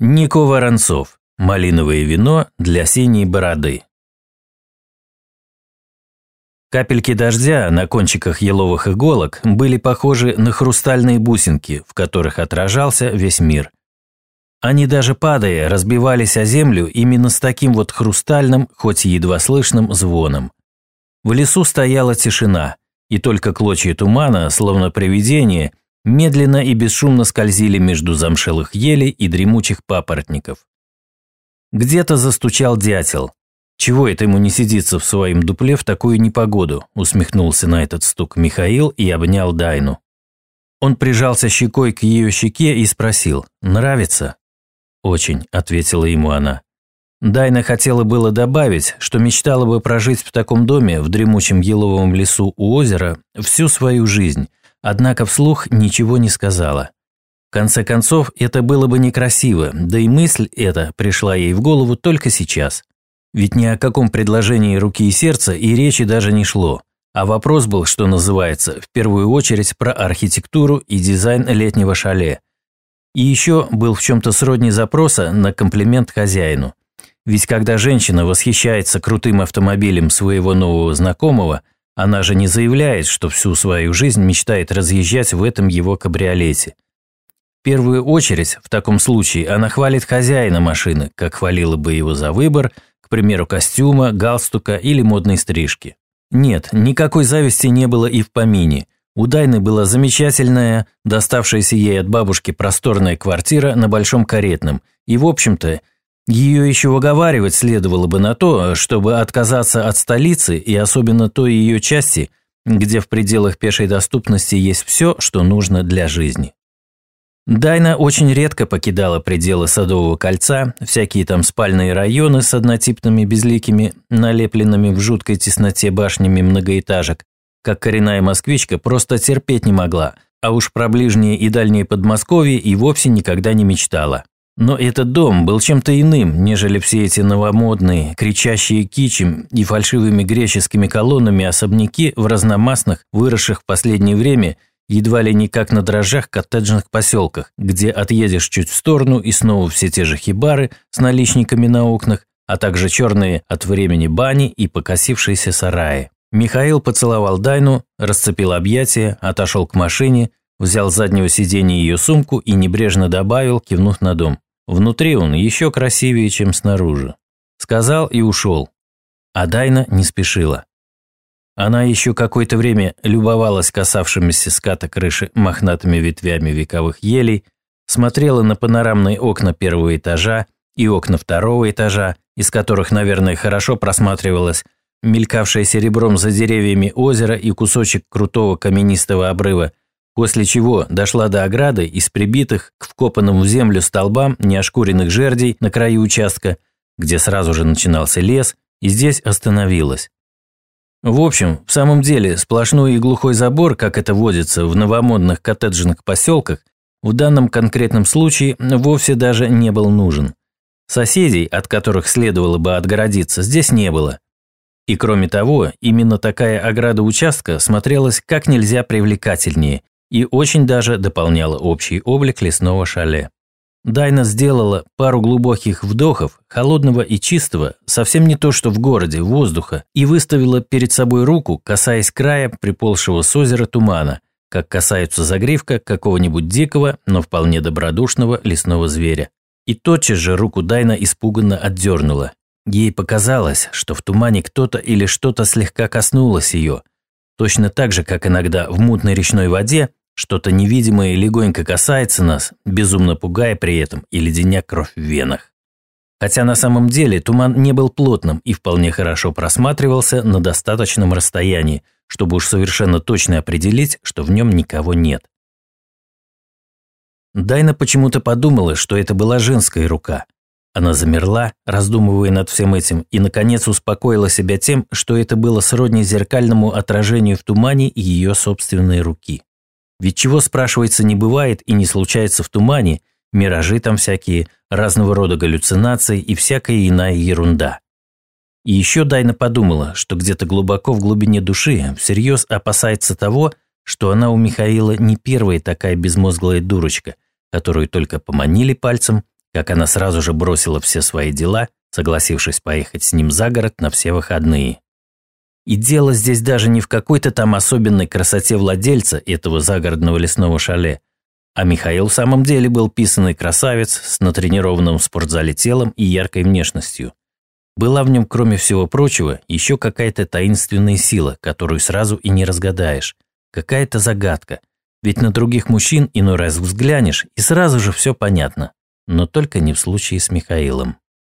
Нико Воронцов. Малиновое вино для синей бороды. Капельки дождя на кончиках еловых иголок были похожи на хрустальные бусинки, в которых отражался весь мир. Они даже падая разбивались о землю именно с таким вот хрустальным, хоть и едва слышным звоном. В лесу стояла тишина, и только клочья тумана, словно привидение – медленно и бесшумно скользили между замшелых елей и дремучих папоротников. Где-то застучал дятел. «Чего это ему не сидится в своем дупле в такую непогоду?» усмехнулся на этот стук Михаил и обнял Дайну. Он прижался щекой к ее щеке и спросил «Нравится?» «Очень», – ответила ему она. Дайна хотела было добавить, что мечтала бы прожить в таком доме в дремучем еловом лесу у озера всю свою жизнь – однако вслух ничего не сказала. В конце концов, это было бы некрасиво, да и мысль эта пришла ей в голову только сейчас. Ведь ни о каком предложении руки и сердца и речи даже не шло. А вопрос был, что называется, в первую очередь про архитектуру и дизайн летнего шале. И еще был в чем-то сродни запроса на комплимент хозяину. Ведь когда женщина восхищается крутым автомобилем своего нового знакомого – она же не заявляет, что всю свою жизнь мечтает разъезжать в этом его кабриолете. В первую очередь, в таком случае, она хвалит хозяина машины, как хвалила бы его за выбор, к примеру, костюма, галстука или модной стрижки. Нет, никакой зависти не было и в помине. У Дайны была замечательная, доставшаяся ей от бабушки просторная квартира на Большом Каретном, и, в общем-то, ее еще уговаривать следовало бы на то, чтобы отказаться от столицы и особенно той ее части, где в пределах пешей доступности есть все, что нужно для жизни. Дайна очень редко покидала пределы Садового кольца, всякие там спальные районы с однотипными безликими, налепленными в жуткой тесноте башнями многоэтажек, как коренная москвичка просто терпеть не могла, а уж про ближние и дальние Подмосковье и вовсе никогда не мечтала. Но этот дом был чем-то иным, нежели все эти новомодные, кричащие кичем и фальшивыми греческими колоннами особняки в разномастных, выросших в последнее время едва ли не как на дрожжах коттеджных поселках, где отъедешь чуть в сторону и снова все те же хибары с наличниками на окнах, а также черные от времени бани и покосившиеся сараи. Михаил поцеловал Дайну, расцепил объятия, отошел к машине, взял с заднего сиденья ее сумку и небрежно добавил, кивнув на дом. Внутри он еще красивее, чем снаружи. Сказал и ушел. А Дайна не спешила. Она еще какое-то время любовалась касавшимися ската крыши мохнатыми ветвями вековых елей, смотрела на панорамные окна первого этажа и окна второго этажа, из которых, наверное, хорошо просматривалось мелькавшее серебром за деревьями озеро и кусочек крутого каменистого обрыва – после чего дошла до ограды из прибитых к вкопанному в землю столбам неошкуренных жердей на краю участка, где сразу же начинался лес, и здесь остановилась. В общем, в самом деле, сплошной и глухой забор, как это водится в новомодных коттеджных поселках, в данном конкретном случае вовсе даже не был нужен. Соседей, от которых следовало бы отгородиться, здесь не было. И кроме того, именно такая ограда участка смотрелась как нельзя привлекательнее и очень даже дополняла общий облик лесного шале. Дайна сделала пару глубоких вдохов, холодного и чистого, совсем не то что в городе, воздуха, и выставила перед собой руку, касаясь края приползшего с озера тумана, как касаются загривка какого-нибудь дикого, но вполне добродушного лесного зверя. И тотчас же руку Дайна испуганно отдернула. Ей показалось, что в тумане кто-то или что-то слегка коснулось ее, точно так же, как иногда в мутной речной воде что-то невидимое легонько касается нас, безумно пугая при этом и леденя кровь в венах. Хотя на самом деле туман не был плотным и вполне хорошо просматривался на достаточном расстоянии, чтобы уж совершенно точно определить, что в нем никого нет. Дайна почему-то подумала, что это была женская рука. Она замерла, раздумывая над всем этим, и, наконец, успокоила себя тем, что это было сродни зеркальному отражению в тумане ее собственной руки. Ведь чего, спрашивается, не бывает и не случается в тумане, миражи там всякие, разного рода галлюцинации и всякая иная ерунда. И еще Дайна подумала, что где-то глубоко в глубине души всерьез опасается того, что она у Михаила не первая такая безмозглая дурочка, которую только поманили пальцем, как она сразу же бросила все свои дела, согласившись поехать с ним за город на все выходные. И дело здесь даже не в какой-то там особенной красоте владельца этого загородного лесного шале, а Михаил в самом деле был писанный красавец с натренированным в спортзале телом и яркой внешностью. Была в нем, кроме всего прочего, еще какая-то таинственная сила, которую сразу и не разгадаешь. Какая-то загадка. Ведь на других мужчин иной раз взглянешь, и сразу же все понятно. Но только не в случае с Михаилом.